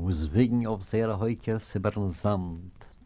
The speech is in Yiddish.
wo es wegen auf sehr heuker Sibern Samt,